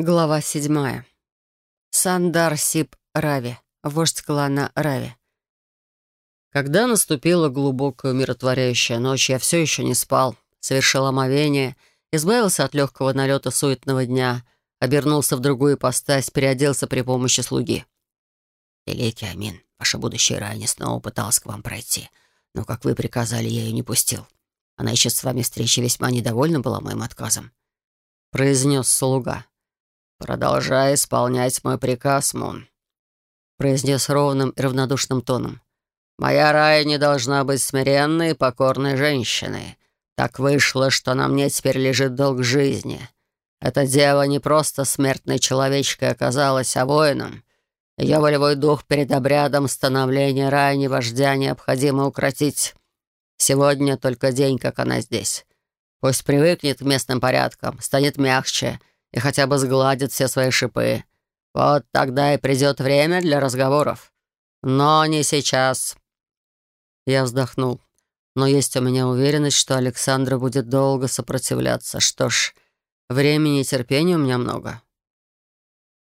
Глава седьмая. Сандар Сип Рави, вождь клана Рави. Когда наступила глубокая умиротворяющая ночь, я все еще не спал, совершил омовение, избавился от легкого налета суетного дня, обернулся в другую ипостась, переоделся при помощи слуги. «Великий Амин, ваша будущая Райни снова пыталась к вам пройти, но, как вы приказали, я ее не пустил. Она еще с вами встречи весьма недовольна была моим отказом», — произнес слуга. «Продолжай исполнять мой приказ, Мун», — произнес ровным и равнодушным тоном. «Моя рая не должна быть смиренной и покорной женщиной. Так вышло, что на мне теперь лежит долг жизни. Эта дева не просто смертной человечкой оказалась, а воином. Ее волевой дух перед обрядом становления рая вождя необходимо укротить. Сегодня только день, как она здесь. Пусть привыкнет к местным порядкам, станет мягче — и хотя бы сгладит все свои шипы. Вот тогда и придет время для разговоров. Но не сейчас». Я вздохнул. Но есть у меня уверенность, что Александра будет долго сопротивляться. Что ж, времени и терпения у меня много.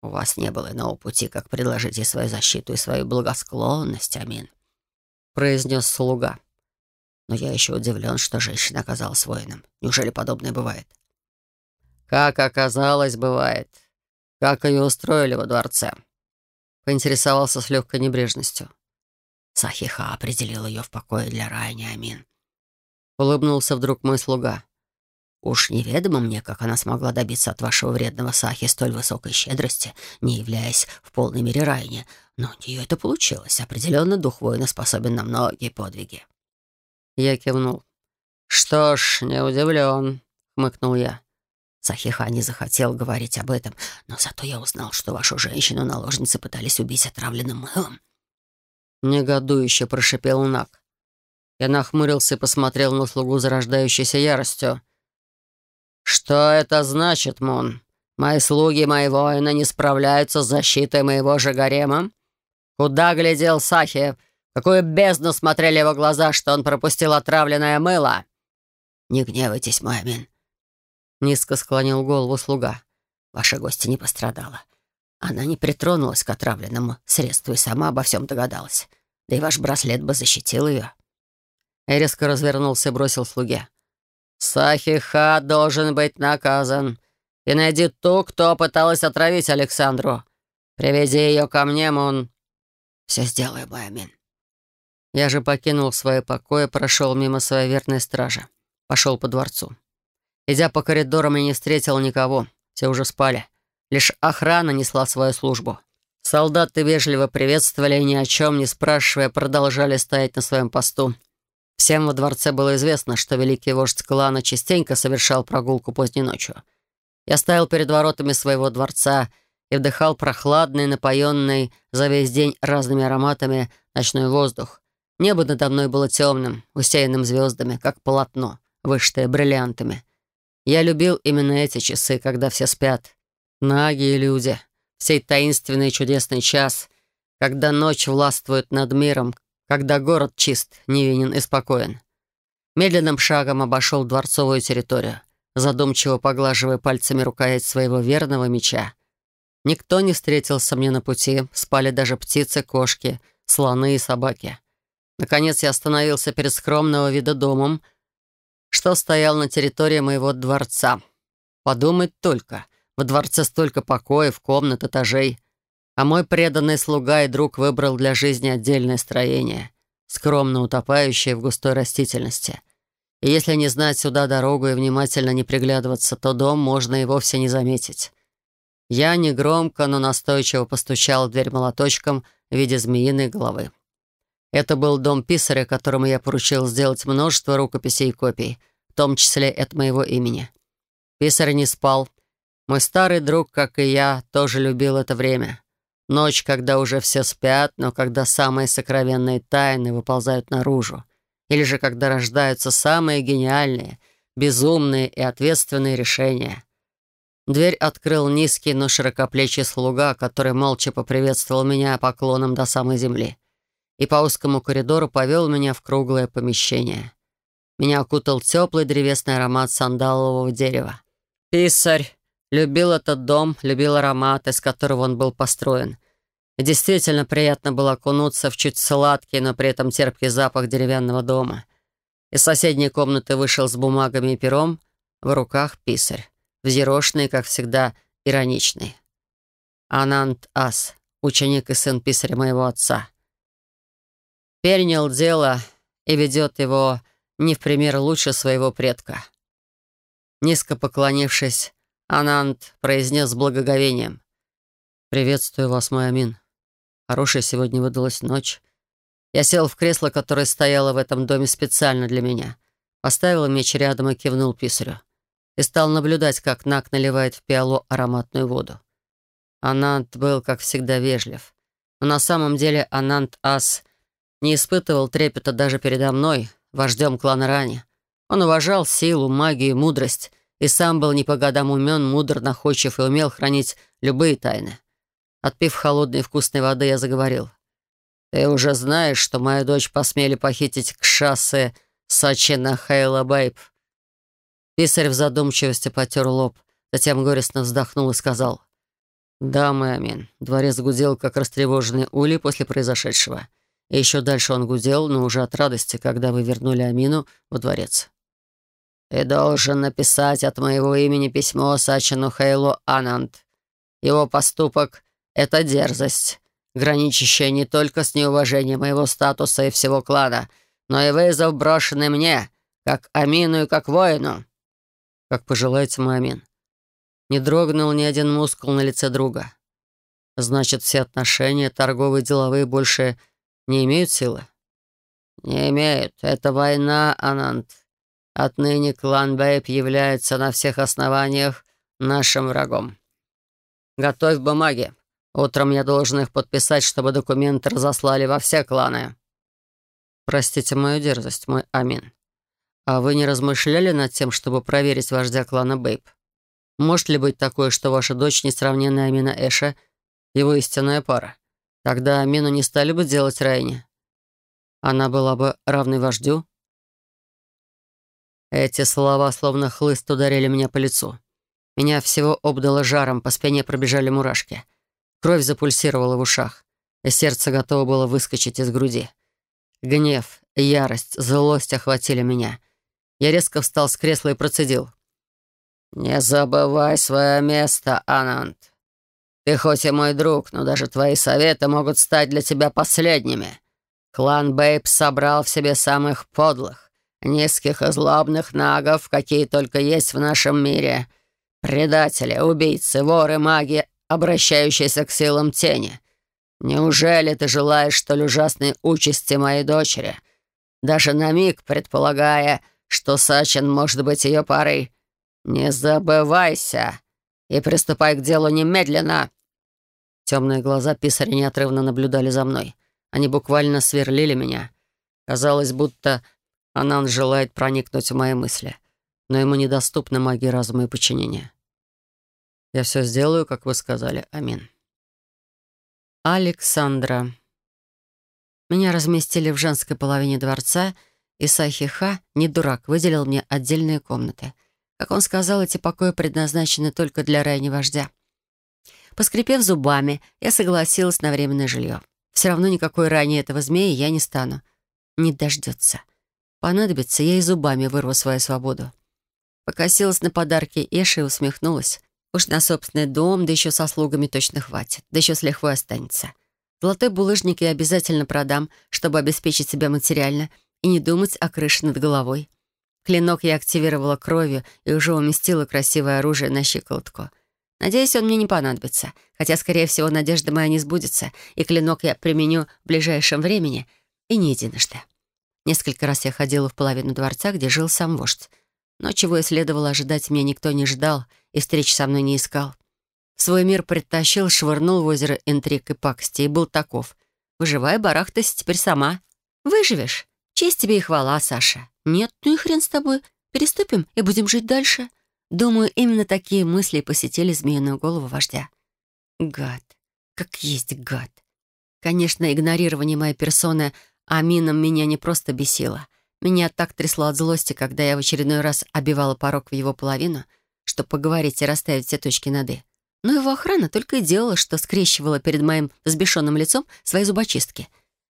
У вас не было иного пути, как предложить ей свою защиту и свою благосклонность, Амин, произнес слуга. Но я еще удивлен, что женщина оказалась воином. Неужели подобное бывает? Как оказалось, бывает. Как ее устроили во дворце?» Поинтересовался с легкой небрежностью. Сахиха определил ее в покое для Райни Амин. Улыбнулся вдруг мой слуга. «Уж неведомо мне, как она смогла добиться от вашего вредного Сахи столь высокой щедрости, не являясь в полной мере Райни, но у нее это получилось. Определенно дух воина способен на многие подвиги». Я кивнул. «Что ж, не удивлен», — хмыкнул я. Сахиха не захотел говорить об этом, но зато я узнал, что вашу женщину-наложницу пытались убить отравленным мылом. Негодующе прошипел Нак. Я нахмурился и посмотрел на слугу зарождающейся яростью. «Что это значит, Мун? Мои слуги, мои воины не справляются с защитой моего же гарема? Куда глядел Сахи? Какую бездну смотрели его глаза, что он пропустил отравленное мыло?» «Не гневайтесь, мой Амин. Низко склонил голову слуга. «Ваша гостья не пострадала. Она не притронулась к отравленному средству и сама обо всем догадалась. Да и ваш браслет бы защитил ее». И резко развернулся и бросил слуге. «Сахиха должен быть наказан. И найди ту, кто пыталась отравить Александру. Приведи ее ко мне, Мун». «Все сделаю, Байамин». Я же покинул свои покои, прошел мимо своей верной стражи. Пошел по дворцу. Идя по коридорам, я не встретил никого. Все уже спали. Лишь охрана несла свою службу. Солдаты вежливо приветствовали и ни о чем не спрашивая, продолжали стоять на своем посту. Всем во дворце было известно, что великий вождь клана частенько совершал прогулку поздней ночью. Я стоял перед воротами своего дворца и вдыхал прохладный, напоенный за весь день разными ароматами ночной воздух. Небо надо мной было темным, усеянным звездами, как полотно, вышитое бриллиантами. Я любил именно эти часы, когда все спят. Наги люди. Сей таинственный чудесный час, когда ночь властвует над миром, когда город чист, невинен и спокоен. Медленным шагом обошел дворцовую территорию, задумчиво поглаживая пальцами рукоять своего верного меча. Никто не встретился мне на пути, спали даже птицы, кошки, слоны и собаки. Наконец я остановился перед скромного вида домом, что стоял на территории моего дворца. Подумать только, во дворце столько покоев, комнат, этажей. А мой преданный слуга и друг выбрал для жизни отдельное строение, скромно утопающее в густой растительности. И если не знать сюда дорогу и внимательно не приглядываться, то дом можно и вовсе не заметить. Я негромко, но настойчиво постучал в дверь молоточком в виде змеиной головы. Это был дом писаря, которому я поручил сделать множество рукописей и копий, в том числе от моего имени. Писарь не спал. Мой старый друг, как и я, тоже любил это время. Ночь, когда уже все спят, но когда самые сокровенные тайны выползают наружу. Или же когда рождаются самые гениальные, безумные и ответственные решения. Дверь открыл низкий, но широкоплечий слуга, который молча поприветствовал меня поклоном до самой земли и по узкому коридору повел меня в круглое помещение. Меня окутал теплый древесный аромат сандалового дерева. Писарь Любил этот дом, любил аромат, из которого он был построен. И действительно приятно было окунуться в чуть сладкий, но при этом терпкий запах деревянного дома. Из соседней комнаты вышел с бумагами и пером, в руках писарь, взъерошенный, как всегда, ироничный. Анант Ас, ученик и сын писаря моего отца. Перенял дело и ведет его не в пример лучше своего предка. Низко поклонившись, Анант произнес с благоговением. «Приветствую вас, мой Амин. Хорошая сегодня выдалась ночь. Я сел в кресло, которое стояло в этом доме специально для меня, поставил меч рядом и кивнул писарю. И стал наблюдать, как Нак наливает в пиалу ароматную воду. Анант был, как всегда, вежлив. Но на самом деле Анант Ас не испытывал трепета даже передо мной, вождем клана Рани. Он уважал силу, магию и мудрость, и сам был не по годам умен, мудр, находчив и умел хранить любые тайны. Отпив холодной вкусной воды, я заговорил. «Ты уже знаешь, что мою дочь посмели похитить к шассе Сачина Хейла Бейб». Писарь в задумчивости потер лоб, затем горестно вздохнул и сказал. «Да, мой Амин». Дворец гудел, как растревоженный улей после произошедшего. Еще дальше он гудел, но уже от радости, когда вы вернули Амину во дворец. «Ты должен написать от моего имени письмо Сачину Хейлу Ананд. Его поступок — это дерзость, граничащая не только с неуважением моего статуса и всего клана, но и вызов, брошенный мне, как Амину и как воину». «Как пожелаете, мой Амин». Не дрогнул ни один мускул на лице друга. Значит, все отношения, торговые, деловые, больше не имеют силы? Не имеют. Это война, Анант. Отныне клан Бэйб является на всех основаниях нашим врагом. Готовь бумаги. Утром я должен их подписать, чтобы документы разослали во все кланы. Простите мою дерзость, мой Амин. А вы не размышляли над тем, чтобы проверить вождя клана Бэйб? Может ли быть такое, что ваша дочь, несравненная Амина Эша, его истинная пара? Тогда Амину не стали бы делать Райне. Она была бы равной вождю? Эти слова, словно хлыст, ударили меня по лицу. Меня всего обдало жаром, по спине пробежали мурашки. Кровь запульсировала в ушах, и сердце готово было выскочить из груди. Гнев, ярость, злость охватили меня. Я резко встал с кресла и процедил — «Не забывай свое место, Анант. Ты хоть и мой друг, но даже твои советы могут стать для тебя последними. Клан Бэйб собрал в себе самых подлых, низких и злобных нагов, какие только есть в нашем мире. Предатели, убийцы, воры, маги, обращающиеся к силам тени. Неужели ты желаешь столь ужасной участи моей дочери? Даже на миг предполагая, что Сачин может быть ее парой, «Не забывайся и приступай к делу немедленно!» Темные глаза писаря неотрывно наблюдали за мной. Они буквально сверлили меня. Казалось, будто Анан желает проникнуть в мои мысли, но ему недоступна магия разума и подчинения. «Я все сделаю, как вы сказали. Амин». Александра. Меня разместили в женской половине дворца, и Сахиха, не дурак, выделил мне отдельные комнаты — как он сказал, эти покои предназначены только для Райни вождя. Поскрипев зубами, я согласилась на временное жилье. Все равно никакой ранее этого змея я не стану. Не дождется. Понадобится, я и зубами вырву свою свободу. Покосилась на подарки Эши и усмехнулась. Уж на собственный дом, да еще со слугами точно хватит. Да еще с лихвой останется. Золотой булыжник я обязательно продам, чтобы обеспечить себя материально и не думать о крыше над головой. Клинок я активировала кровью и уже уместила красивое оружие на щиколотку. Надеюсь, он мне не понадобится, хотя, скорее всего, надежда моя не сбудется, и клинок я применю в ближайшем времени, и не единожды. Несколько раз я ходила в половину дворца, где жил сам вождь. Но чего и следовало ожидать, меня никто не ждал и встреч со мной не искал. Свой мир предтащил, швырнул в озеро интриг и пакости, и был таков. Выживай, барахтайся теперь сама. Выживешь. Честь тебе и хвала, Саша. «Нет, ну и хрен с тобой. Переступим и будем жить дальше». Думаю, именно такие мысли посетили змеиную голову вождя. Гад. Как есть гад. Конечно, игнорирование моей персоны Амином меня не просто бесило. Меня так трясло от злости, когда я в очередной раз обивала порог в его половину, чтобы поговорить и расставить все точки над «и». Но его охрана только и делала, что скрещивала перед моим взбешенным лицом свои зубочистки.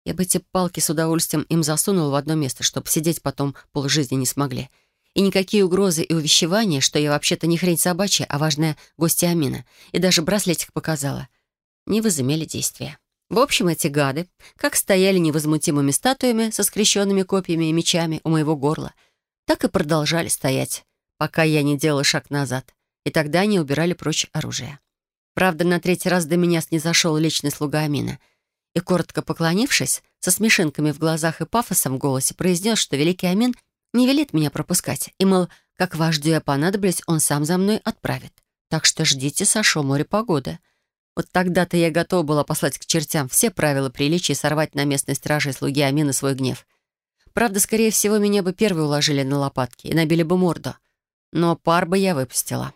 Я бы эти палки с удовольствием им засунул в одно место, чтобы сидеть потом полжизни не смогли. И никакие угрозы и увещевания, что я вообще-то не хрень собачья, а важная гостья Амина, и даже браслетик показала, не возымели действия. В общем, эти гады как стояли невозмутимыми статуями со скрещенными копьями и мечами у моего горла, так и продолжали стоять, пока я не делала шаг назад, и тогда они убирали прочь оружие. Правда, на третий раз до меня снизошел личный слуга Амина и, коротко поклонившись, со смешинками в глазах и пафосом в голосе, произнес, что великий Амин не велит меня пропускать, и, мол, как вождю я понадоблюсь, он сам за мной отправит. Так что ждите, Сашо, море погоды. Вот тогда-то я готова была послать к чертям все правила приличия и сорвать на местной страже слуги Амина свой гнев. Правда, скорее всего, меня бы первые уложили на лопатки и набили бы морду. Но пар бы я выпустила.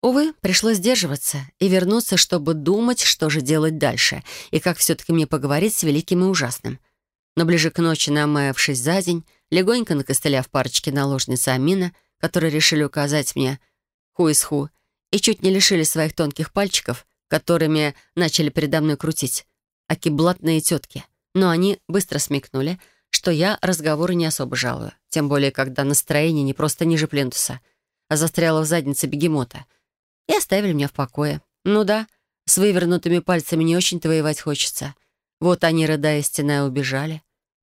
Увы, пришлось сдерживаться и вернуться, чтобы думать, что же делать дальше, и как все-таки мне поговорить с великим и ужасным. Но ближе к ночи, намаявшись за день, легонько накостыляв парочки наложницы Амина, которые решили указать мне ху из ху, и чуть не лишили своих тонких пальчиков, которыми начали передо мной крутить, аки блатные тетки. Но они быстро смекнули, что я разговоры не особо жалую, тем более, когда настроение не просто ниже плинтуса, а застряло в заднице бегемота. И оставили меня в покое. Ну да, с вывернутыми пальцами не очень-то воевать хочется. Вот они, рыдая стеная, убежали.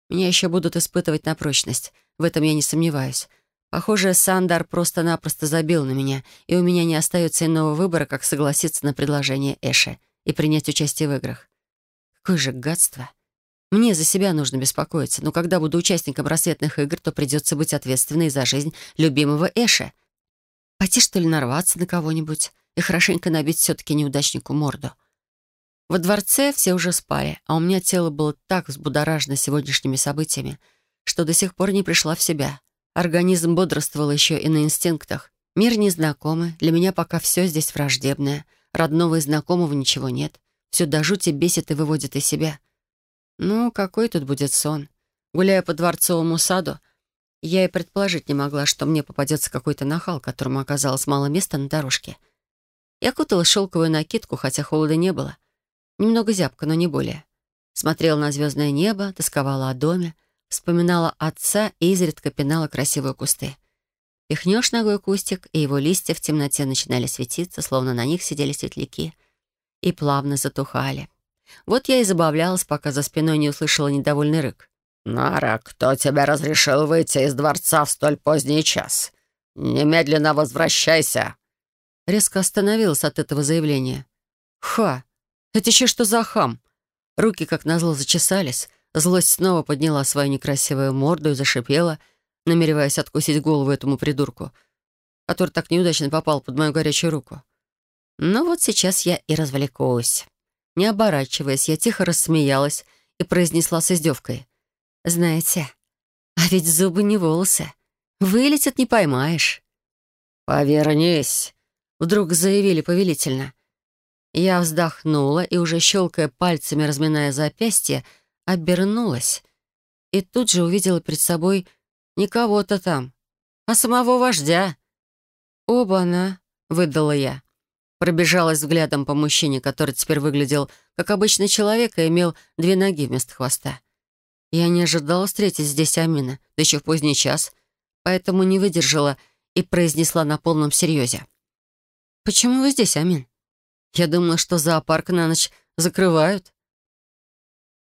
Меня еще будут испытывать на прочность, в этом я не сомневаюсь. Похоже, Сандар просто-напросто забил на меня, и у меня не остается иного выбора, как согласиться на предложение Эши и принять участие в играх. Какое же гадство. Мне за себя нужно беспокоиться, но когда буду участником рассветных игр, то придется быть ответственной за жизнь любимого Эши. Пойти, что ли, нарваться на кого-нибудь и хорошенько набить все-таки неудачнику морду. Во дворце все уже спали, а у меня тело было так взбудоражено сегодняшними событиями, что до сих пор не пришла в себя. Организм бодрствовал еще и на инстинктах. Мир незнакомый, для меня пока все здесь враждебное. Родного и знакомого ничего нет. Все до жути бесит и выводит из себя. Ну, какой тут будет сон? Гуляя по дворцовому саду, я и предположить не могла, что мне попадется какой-то нахал, которому оказалось мало места на дорожке. Я кутала шелковую накидку, хотя холода не было. Немного зябко, но не более. Смотрела на звездное небо, тосковала о доме, Вспоминала отца и изредка пинала красивые кусты. Пихнешь ногой кустик, и его листья в темноте начинали светиться, словно на них сидели светляки, и плавно затухали. Вот я и забавлялась, пока за спиной не услышала недовольный рык. «Нара, кто тебя разрешил выйти из дворца в столь поздний час? Немедленно возвращайся!» Резко остановилась от этого заявления. «Ха! Это еще что за хам?» Руки, как назло, зачесались, Злость снова подняла свою некрасивую морду и зашипела, намереваясь откусить голову этому придурку, который так неудачно попал под мою горячую руку. Ну вот сейчас я и развлекусь. Не оборачиваясь, я тихо рассмеялась и произнесла с издевкой. «Знаете, а ведь зубы не волосы. Вылетят не поймаешь». «Повернись», — вдруг заявили повелительно. Я вздохнула и, уже щелкая пальцами, разминая запястье, обернулась и тут же увидела перед собой не кого-то там, а самого вождя. «Оба-на!» — выдала я. Пробежалась взглядом по мужчине, который теперь выглядел как обычный человек и имел две ноги вместо хвоста. Я не ожидала встретить здесь Амина, да еще в поздний час, поэтому не выдержала и произнесла на полном серьезе. «Почему вы здесь, Амин? Я думала, что зоопарк на ночь закрывают».